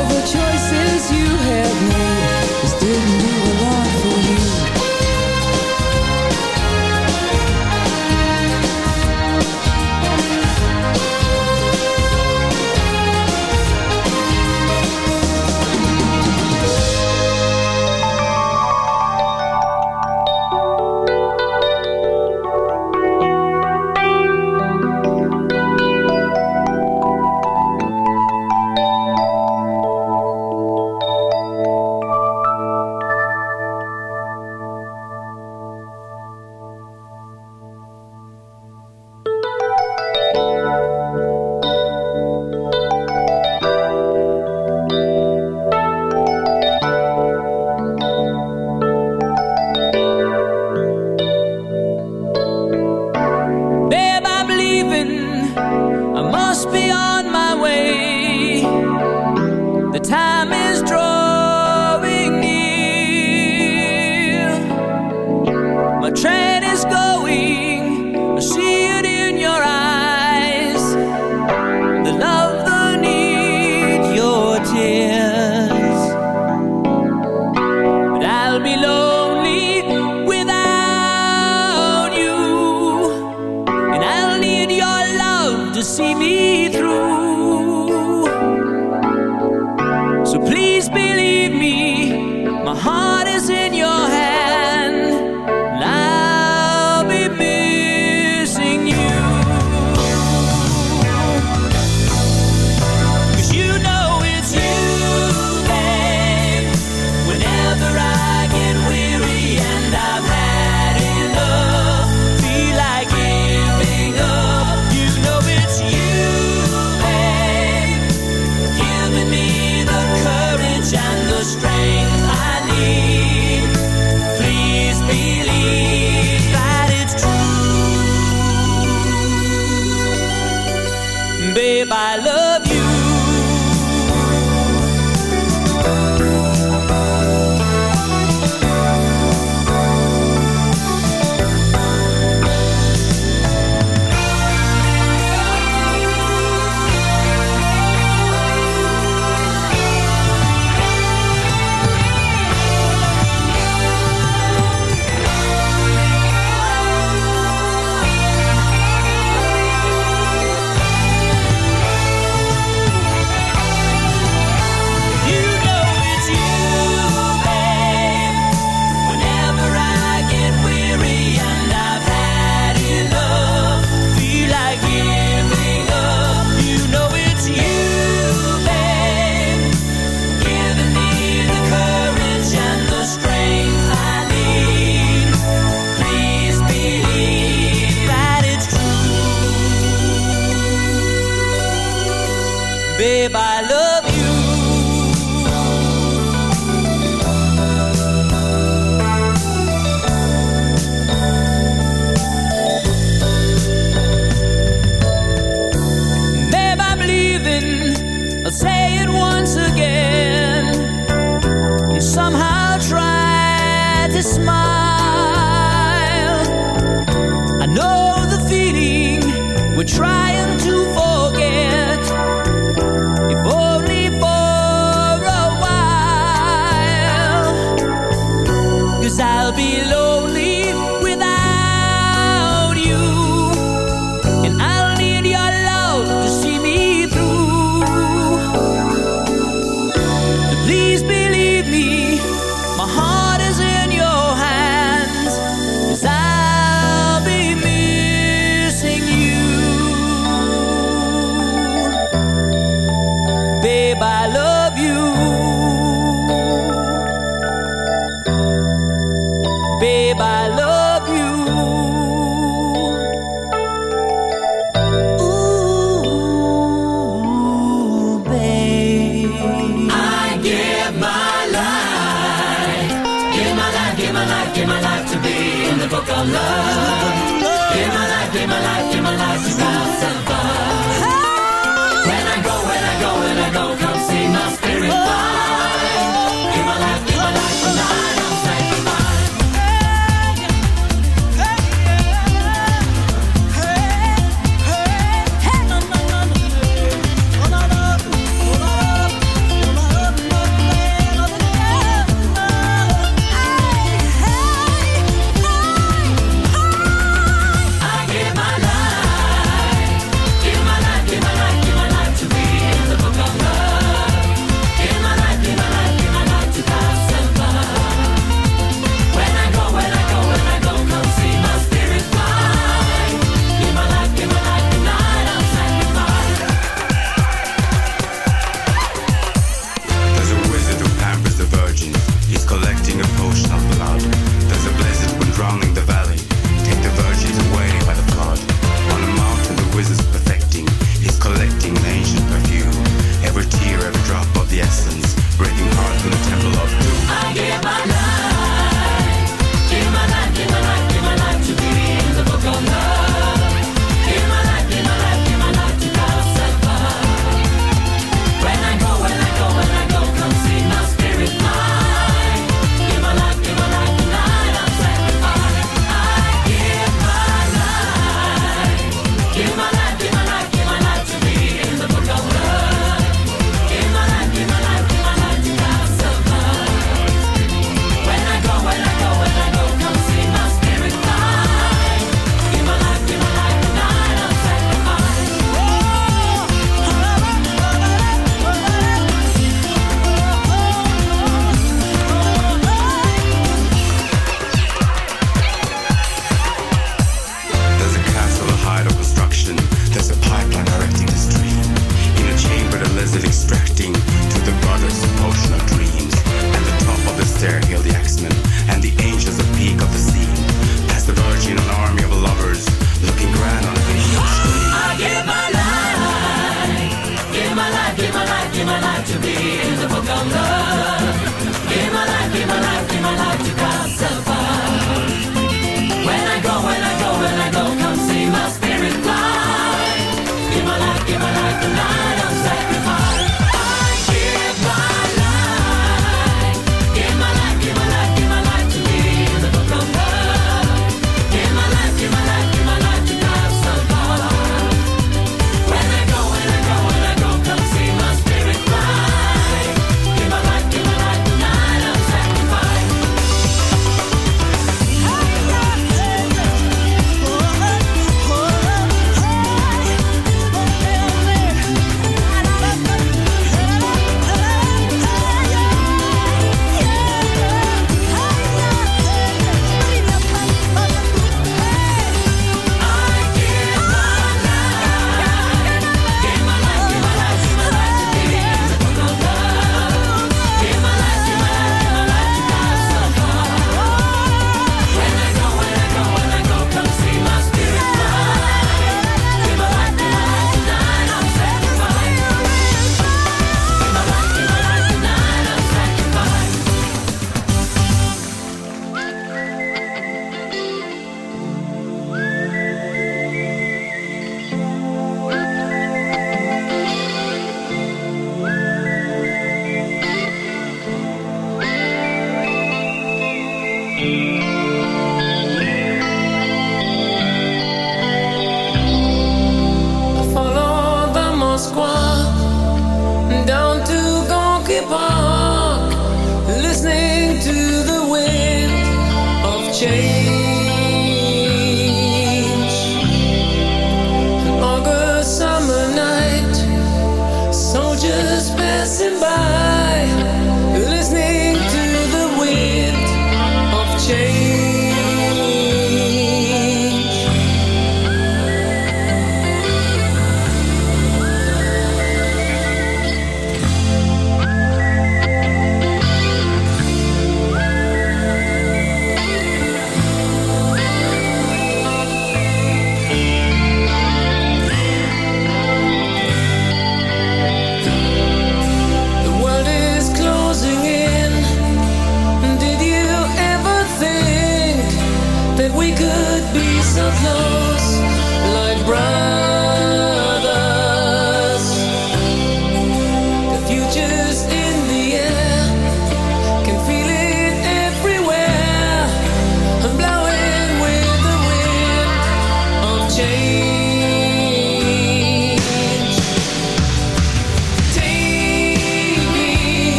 give my life, give my life to be in the book of love. Give my life, give my life, give my life to love.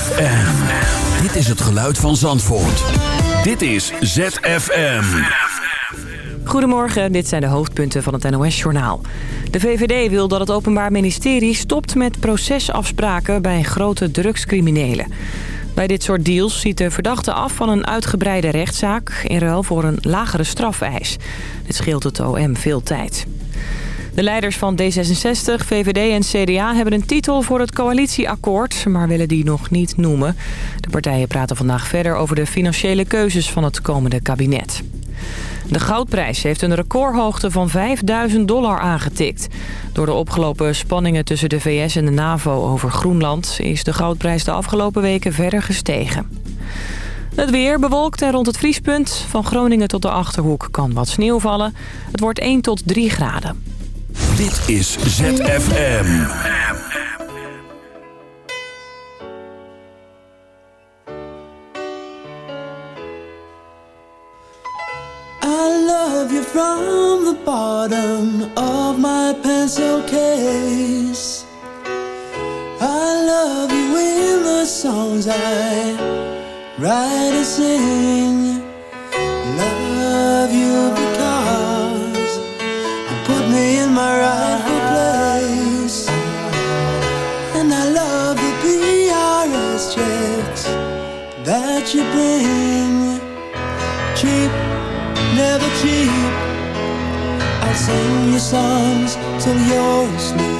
ZFM. Dit is het geluid van Zandvoort. Dit is ZFM. Goedemorgen, dit zijn de hoofdpunten van het NOS-journaal. De VVD wil dat het Openbaar Ministerie stopt met procesafspraken bij grote drugscriminelen. Bij dit soort deals ziet de verdachte af van een uitgebreide rechtszaak... in ruil voor een lagere strafeis. Dit scheelt het OM veel tijd. De leiders van D66, VVD en CDA hebben een titel voor het coalitieakkoord... maar willen die nog niet noemen. De partijen praten vandaag verder over de financiële keuzes van het komende kabinet. De goudprijs heeft een recordhoogte van 5000 dollar aangetikt. Door de opgelopen spanningen tussen de VS en de NAVO over Groenland... is de goudprijs de afgelopen weken verder gestegen. Het weer bewolkt en rond het vriespunt. Van Groningen tot de Achterhoek kan wat sneeuw vallen. Het wordt 1 tot 3 graden. Dit is ZFM. I love you from the bottom of my pencil case. I love you in the songs I write and sing. Love you And I love the PRS checks that you bring. Cheap never cheap. I'll sing your songs till you're asleep.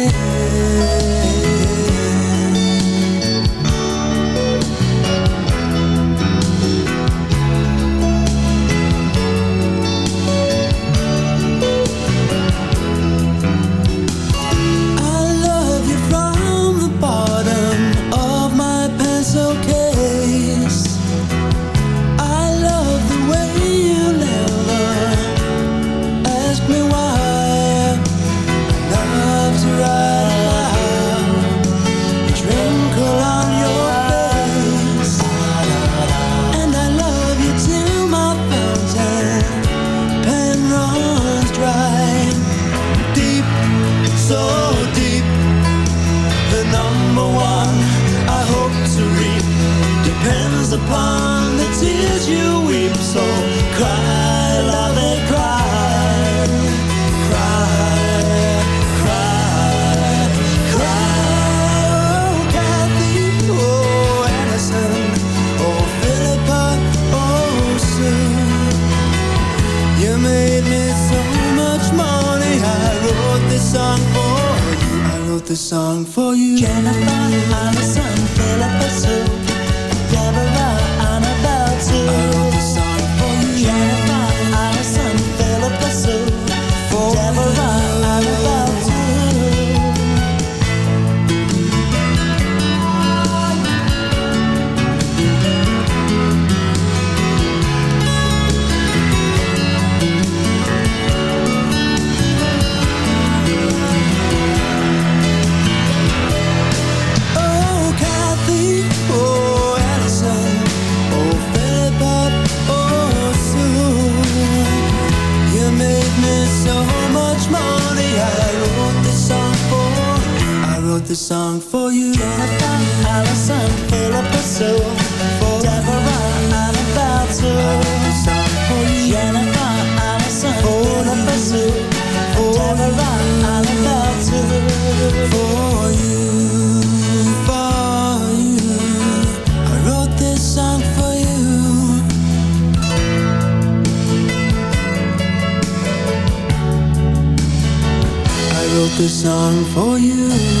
This song for you. Jennifer, Allison, Philippa Sue, Deborah, this song for you. Jennifer, Allison, Philippa, Sue. For Deborah, Sue. I wrote this song for you. Jennifer, Allison, Philippa, Sue. For Deborah. For you, for you. I wrote this song for you. I wrote this song for you.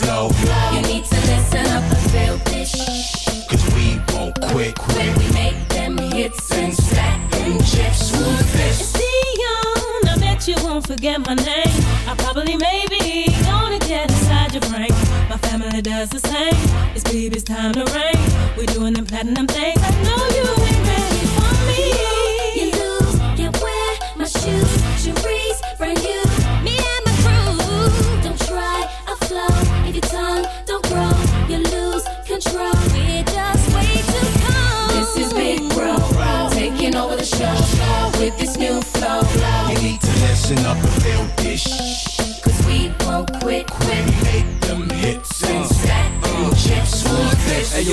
flow. You need to listen up and feel this. Cause we won't quit. When we make them hits and stack them chips, who's this? It's Dion, I bet you won't forget my name. I probably, maybe, gonna get inside your brain. My family does the same. It's baby's time to reign. We're doing them platinum things. I know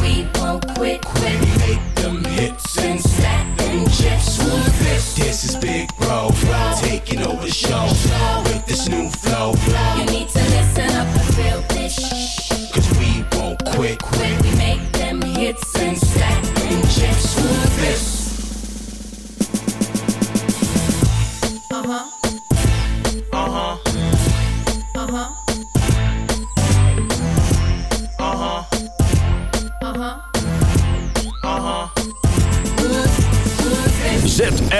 We won't quit. We make them hits and stack them chips, who's this? This is Big Bro, taking over the show with this new flow. You need